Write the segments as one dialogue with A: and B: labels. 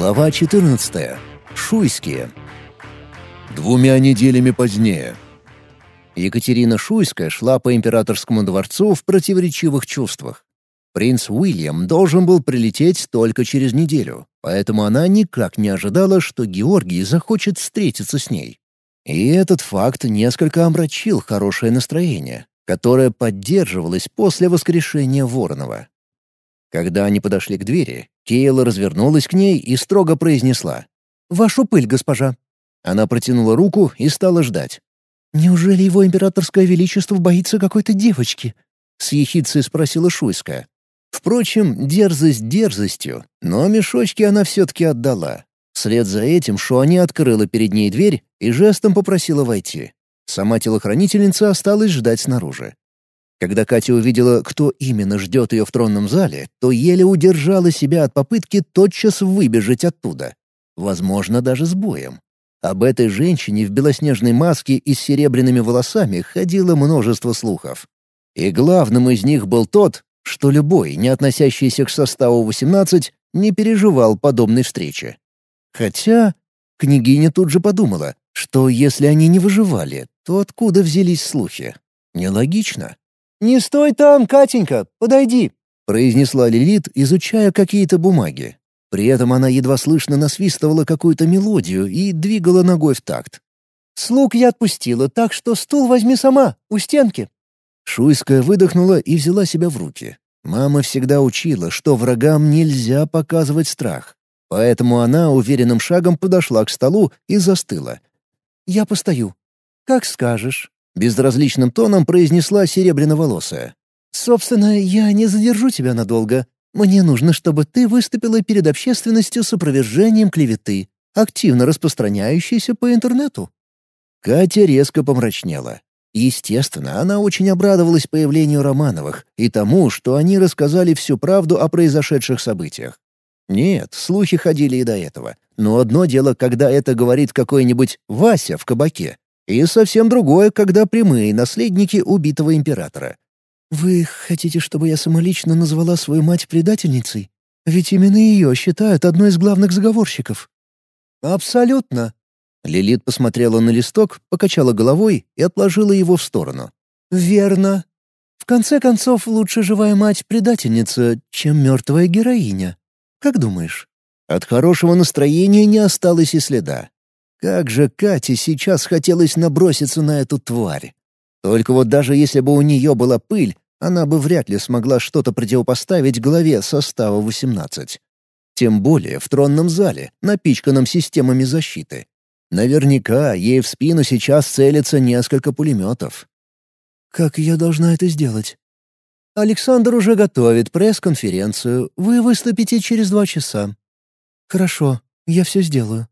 A: Глава 14. Шуйские. Двумя неделями позднее. Екатерина Шуйская шла по императорскому дворцу в противоречивых чувствах. Принц Уильям должен был прилететь только через неделю, поэтому она никак не ожидала, что Георгий захочет встретиться с ней. И этот факт несколько омрачил хорошее настроение, которое поддерживалось после воскрешения Воронова. Когда они подошли к двери, Кейла развернулась к ней и строго произнесла. «Вашу пыль, госпожа». Она протянула руку и стала ждать. «Неужели его императорское величество боится какой-то девочки?» — с ехидцей спросила Шуйская. Впрочем, дерзость дерзостью, но мешочки она все-таки отдала. Вслед за этим Шуани открыла перед ней дверь и жестом попросила войти. Сама телохранительница осталась ждать снаружи. Когда Катя увидела, кто именно ждет ее в тронном зале, то еле удержала себя от попытки тотчас выбежать оттуда. Возможно, даже с боем. Об этой женщине в белоснежной маске и с серебряными волосами ходило множество слухов. И главным из них был тот, что любой, не относящийся к составу 18, не переживал подобной встречи. Хотя княгиня тут же подумала, что если они не выживали, то откуда взялись слухи? Нелогично.
B: «Не стой там, Катенька, подойди!»
A: — произнесла Лилит, изучая какие-то бумаги. При этом она едва слышно насвистывала какую-то мелодию и двигала ногой в такт.
B: «Слуг я отпустила, так что стул возьми сама, у стенки».
A: Шуйская выдохнула и взяла себя в руки. Мама всегда учила, что врагам нельзя показывать страх. Поэтому она уверенным шагом подошла к столу и застыла. «Я постою». «Как скажешь». — безразличным тоном произнесла серебряноволосая. «Собственно, я не задержу тебя надолго. Мне нужно, чтобы ты выступила перед общественностью с опровержением клеветы, активно распространяющейся по интернету». Катя резко помрачнела. Естественно, она очень обрадовалась появлению Романовых и тому, что они рассказали всю правду о произошедших событиях. Нет, слухи ходили и до этого. Но одно дело, когда это говорит какой-нибудь Вася в кабаке, и совсем другое, когда прямые наследники убитого императора. «Вы хотите, чтобы я самолично назвала свою мать предательницей? Ведь именно ее считают одной из главных заговорщиков».
B: «Абсолютно».
A: Лилит посмотрела на листок, покачала головой и отложила его в сторону.
B: «Верно. В конце концов, лучше живая мать-предательница, чем мертвая героиня. Как думаешь?»
A: От хорошего настроения не осталось и следа. Как же Кате сейчас хотелось наброситься на эту тварь. Только вот даже если бы у нее была пыль, она бы вряд ли смогла что-то противопоставить главе состава 18. Тем более в тронном зале, напичканном системами защиты. Наверняка ей в спину сейчас целится несколько пулеметов.
B: «Как я должна это сделать?» «Александр уже готовит пресс-конференцию. Вы выступите через два часа». «Хорошо, я все сделаю».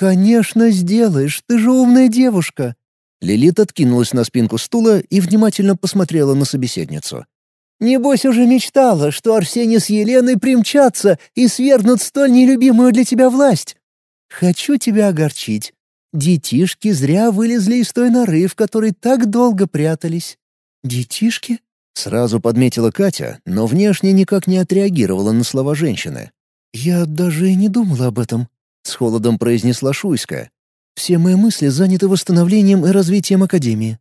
B: «Конечно сделаешь, ты же умная девушка!»
A: Лилит откинулась на спинку стула и внимательно посмотрела на собеседницу.
B: «Небось уже мечтала, что Арсений с Еленой примчатся и свергнут столь нелюбимую для тебя власть. Хочу тебя огорчить. Детишки зря вылезли из той норы, в которой так долго прятались». «Детишки?»
A: — сразу подметила Катя, но внешне никак не отреагировала на слова женщины.
B: «Я даже и не думала об этом.
A: — с холодом произнесла Шуйска.
B: «Все мои мысли заняты восстановлением и развитием Академии.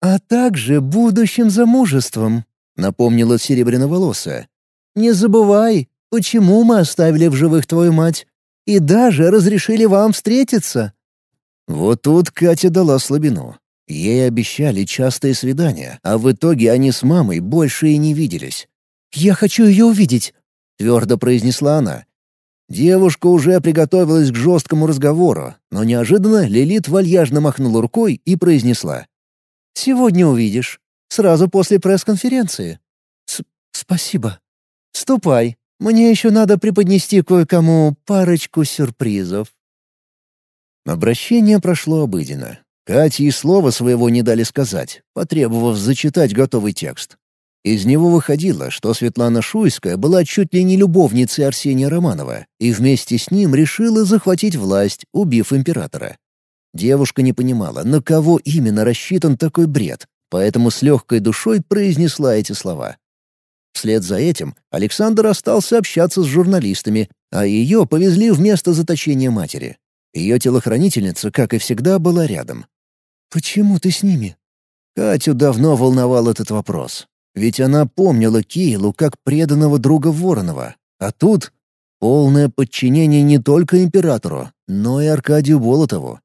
B: А также будущим замужеством», — напомнила Серебряноволосая. «Не забывай, почему мы оставили в живых твою мать и даже разрешили вам встретиться».
A: Вот тут Катя дала слабину. Ей обещали частые свидания, а в итоге они с мамой больше и не виделись.
B: «Я хочу ее увидеть», —
A: твердо произнесла она. Девушка уже приготовилась к жесткому разговору, но неожиданно Лилит вальяжно махнула рукой и произнесла.
B: «Сегодня увидишь. Сразу после пресс-конференции».
A: «Спасибо».
B: «Ступай. Мне еще надо преподнести кое-кому парочку сюрпризов».
A: Обращение прошло обыденно. Кате и слова своего не дали сказать, потребовав зачитать готовый текст. Из него выходило, что Светлана Шуйская была чуть ли не любовницей Арсения Романова и вместе с ним решила захватить власть, убив императора. Девушка не понимала, на кого именно рассчитан такой бред, поэтому с легкой душой произнесла эти слова. Вслед за этим Александр остался общаться с журналистами а ее повезли в место заточения матери. Ее телохранительница, как и всегда, была рядом.
B: «Почему ты с ними?»
A: Катю давно волновал этот вопрос. Ведь она помнила Кейлу как преданного друга Воронова. А тут полное подчинение не только императору, но и Аркадию Болотову.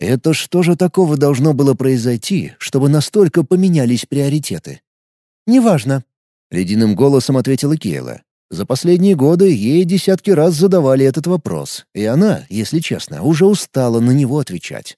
A: Это что же такого должно было произойти, чтобы настолько поменялись приоритеты?
B: «Неважно», —
A: ледяным голосом ответила Кейла. За последние годы ей десятки раз задавали этот вопрос, и она, если честно, уже устала на него отвечать.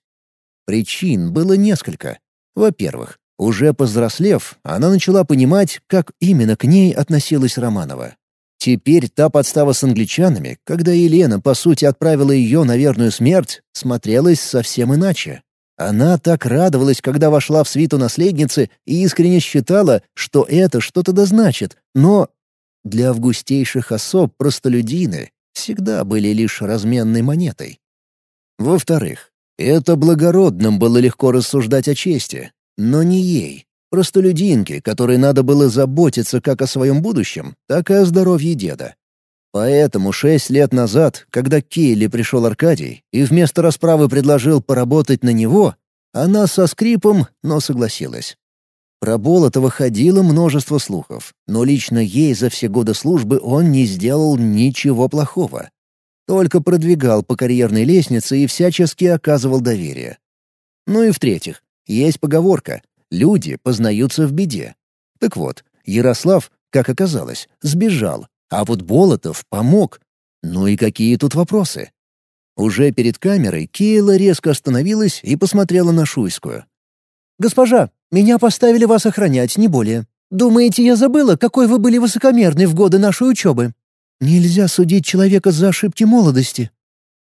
A: Причин было несколько. Во-первых, уже повзрослев, она начала понимать, как именно к ней относилась Романова. Теперь та подстава с англичанами, когда Елена, по сути, отправила ее на верную смерть, смотрелась совсем иначе. Она так радовалась, когда вошла в свиту наследницы и искренне считала, что это что-то значит, но для августейших особ простолюдины всегда были лишь разменной монетой. Во-вторых, это благородным было легко рассуждать о чести, но не ей, простолюдинке, которой надо было заботиться как о своем будущем, так и о здоровье деда. Поэтому шесть лет назад, когда к Кейли пришел Аркадий и вместо расправы предложил поработать на него, она со скрипом, но согласилась. Про Болотова ходило множество слухов, но лично ей за все годы службы он не сделал ничего плохого. Только продвигал по карьерной лестнице и всячески оказывал доверие. Ну и в-третьих, есть поговорка «люди познаются в беде». Так вот, Ярослав, как оказалось, сбежал, а вот Болотов помог. Ну и какие тут вопросы? Уже перед камерой Кейла резко остановилась и посмотрела на Шуйскую.
B: «Госпожа, меня поставили вас охранять, не более. Думаете, я забыла, какой вы были высокомерный в годы нашей учебы? Нельзя судить человека за ошибки молодости».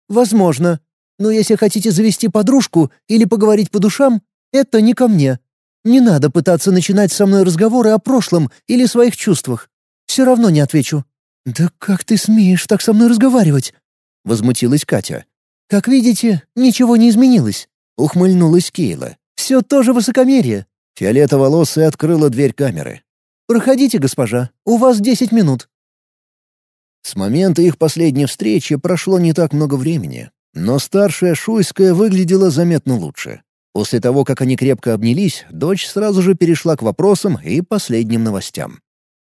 B: «Возможно. Но если хотите завести подружку или поговорить по душам, это не ко мне. Не надо пытаться начинать со мной разговоры о прошлом или своих чувствах. Все равно не отвечу». «Да как ты смеешь так со мной разговаривать?» — возмутилась Катя. «Как видите, ничего не изменилось», — ухмыльнулась Кейла. «Все тоже высокомерие».
A: Фиолетоволосая открыла дверь камеры.
B: «Проходите, госпожа, у вас десять минут».
A: С момента их последней встречи прошло не так много времени, но старшая Шуйская выглядела заметно лучше. После того, как они крепко обнялись, дочь сразу же перешла к вопросам и последним новостям.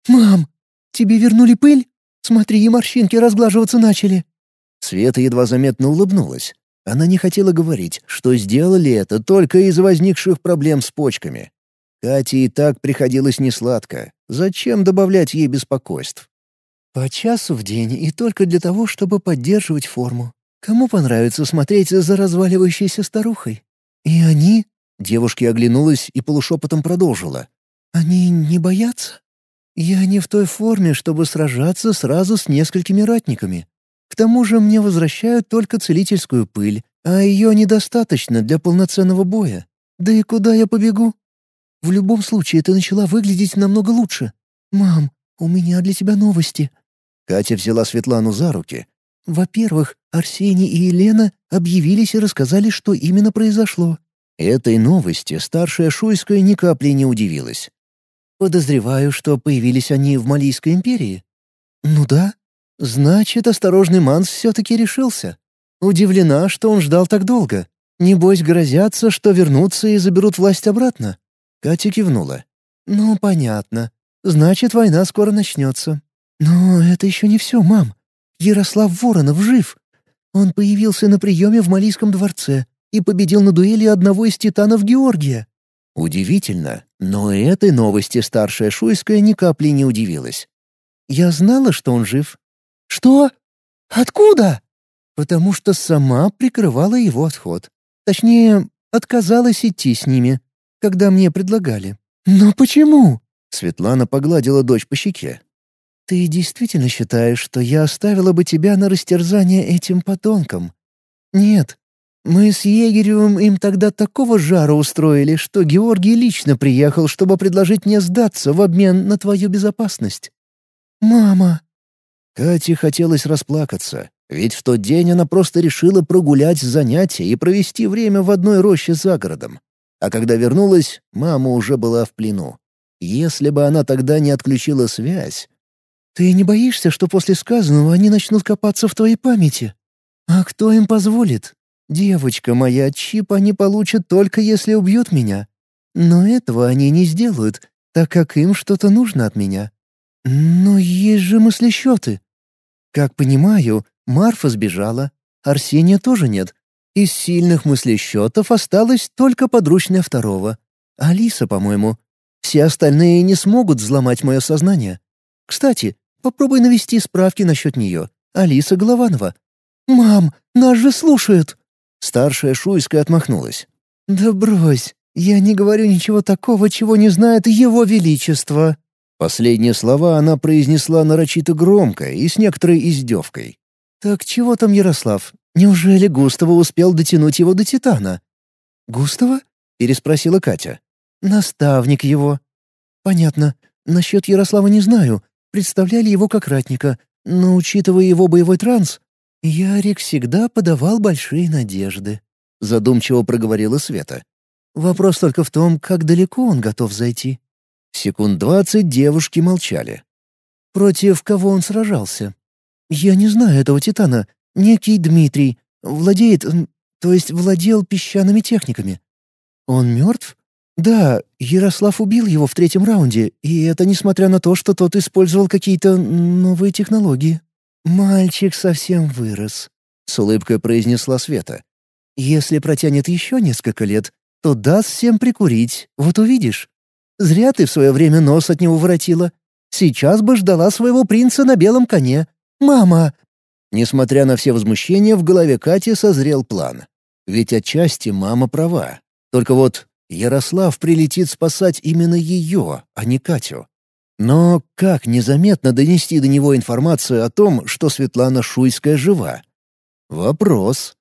B: «Мам, тебе вернули пыль? Смотри, и морщинки разглаживаться начали».
A: Света едва заметно улыбнулась. Она не хотела говорить, что сделали это только из-за возникших проблем с почками. Кате и так приходилось несладко. Зачем добавлять ей беспокойств?
B: «По часу в день и только для того, чтобы поддерживать форму. Кому понравится смотреть за разваливающейся старухой?» «И они?» — девушка оглянулась и полушепотом продолжила. «Они не боятся? Я не в той форме, чтобы сражаться сразу с несколькими ратниками. К тому же мне возвращают только целительскую пыль, а ее недостаточно для полноценного боя. Да и куда я побегу? В любом случае, ты начала выглядеть намного лучше. Мам, у меня для тебя новости».
A: Катя взяла Светлану за руки,
B: во-первых, Арсений и Елена объявились и рассказали, что именно произошло.
A: Этой новости старшая Шуйская ни капли не удивилась.
B: Подозреваю, что появились они в Малийской империи. Ну да. Значит, осторожный Манс все-таки решился. Удивлена, что он ждал так долго. Небось, грозятся, что вернутся и заберут власть обратно. Катя кивнула. «Ну, понятно. Значит, война скоро начнется. Но это еще не все, мам. Ярослав Воронов жив. Он появился на приеме в Малийском дворце и победил на дуэли одного из титанов Георгия».
A: Удивительно, но этой новости старшая Шуйская ни капли не удивилась.
B: «Я знала, что он жив». «Что? Откуда?» «Потому что сама прикрывала его отход. Точнее, отказалась идти с ними, когда мне предлагали». «Но почему?»
A: Светлана погладила дочь по щеке.
B: «Ты действительно считаешь, что я оставила бы тебя на растерзание этим подонкам? Нет. Мы с Егеревым им тогда такого жара устроили, что Георгий лично приехал, чтобы предложить мне сдаться в обмен на твою безопасность. Мама!»
A: Кате хотелось расплакаться, ведь в тот день она просто решила прогулять занятия и провести время в одной роще за городом. А когда вернулась, мама уже была в плену. Если бы она тогда не отключила связь,
B: «Ты не боишься, что после сказанного они начнут копаться в твоей памяти? А кто им позволит? Девочка моя, чип они получат только если убьют меня. Но этого они не сделают, так как им что-то нужно от меня. Но есть же мыслесчеты. Как понимаю, Марфа сбежала, Арсения тоже нет. Из сильных мыслесчетов осталась только подручная второго. Алиса, по-моему. Все остальные не смогут взломать мое сознание. Кстати, попробуй навести справки насчет нее. Алиса Голованова. «Мам, нас же слушают!» Старшая Шуйская отмахнулась. «Да брось, я не говорю ничего такого, чего не знает Его Величество».
A: Последние слова она произнесла нарочито громко и с некоторой издевкой.
B: «Так чего там Ярослав? Неужели Густава успел дотянуть его до Титана?» «Густава?» — переспросила Катя. «Наставник его». «Понятно. Насчет Ярослава не знаю. Представляли его как ратника. Но, учитывая его боевой транс, Ярик всегда подавал большие надежды», — задумчиво проговорила Света. «Вопрос только в том, как далеко он готов зайти».
A: Секунд двадцать девушки молчали.
B: «Против кого он сражался?» «Я не знаю этого Титана. Некий Дмитрий. Владеет... То есть владел песчаными техниками. Он мертв? Да, Ярослав убил его в третьем раунде, и это несмотря на то, что тот использовал какие-то новые технологии. Мальчик совсем вырос», — с улыбкой произнесла Света. «Если протянет еще несколько лет, то даст всем прикурить, вот увидишь. Зря ты в свое время нос от него воротила. Сейчас бы ждала своего принца на белом коне. Мама!»
A: Несмотря на все возмущения, в голове Кати созрел план. Ведь отчасти мама права. Только вот Ярослав прилетит спасать именно ее, а не Катю. Но как незаметно донести до него информацию о том, что Светлана Шуйская жива? Вопрос.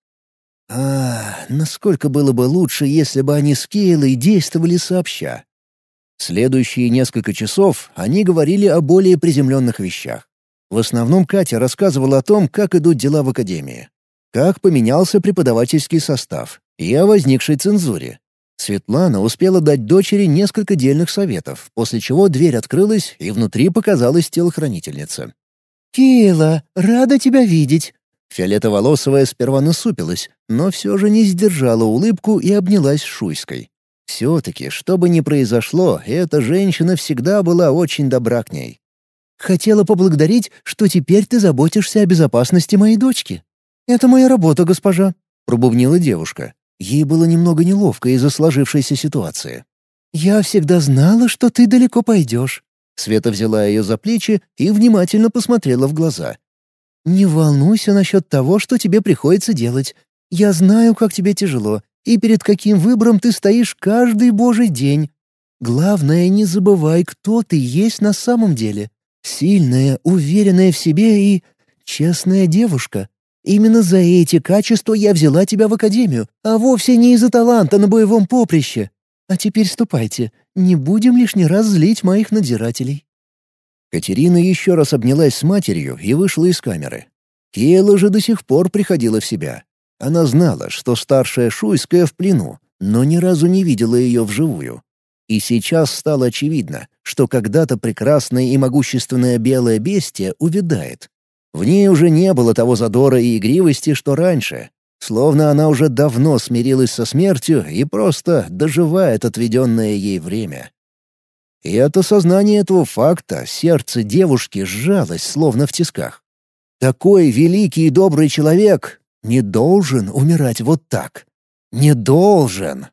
A: А, насколько было бы лучше, если бы они с Кейлой действовали сообща? Следующие несколько часов они говорили о более приземленных вещах. В основном Катя рассказывала о том, как идут дела в академии, как поменялся преподавательский состав и о возникшей цензуре. Светлана успела дать дочери несколько дельных советов, после чего дверь открылась, и внутри показалась телохранительница.
B: «Кейла, рада тебя видеть!»
A: Фиолетоволосовая сперва насупилась, но все же не сдержала улыбку и обнялась Шуйской. Все-таки, что бы ни произошло, эта женщина всегда была очень добра к ней.
B: «Хотела поблагодарить, что теперь ты заботишься о безопасности моей дочки. Это моя работа, госпожа», — пробубнила девушка. Ей было немного неловко из-за сложившейся ситуации. «Я всегда знала, что ты далеко пойдешь».
A: Света взяла ее за плечи и внимательно посмотрела в глаза.
B: «Не волнуйся насчет того, что тебе приходится делать. Я знаю, как тебе тяжело, и перед каким выбором ты стоишь каждый божий день. Главное, не забывай, кто ты есть на самом деле. Сильная, уверенная в себе и честная девушка. Именно за эти качества я взяла тебя в академию, а вовсе не из-за таланта на боевом поприще. А теперь ступайте, не будем лишний раз злить моих надзирателей».
A: Катерина еще раз обнялась с матерью и вышла из камеры. Кейла же до сих пор приходила в себя. Она знала, что старшая Шуйская в плену, но ни разу не видела ее вживую. И сейчас стало очевидно, что когда-то прекрасная и могущественная белая бестия увядает. В ней уже не было того задора и игривости, что раньше. Словно она уже давно смирилась со смертью и просто доживает отведенное ей время. И от осознания этого факта сердце девушки сжалось, словно в тисках. Такой великий и добрый человек не должен умирать вот так. Не должен.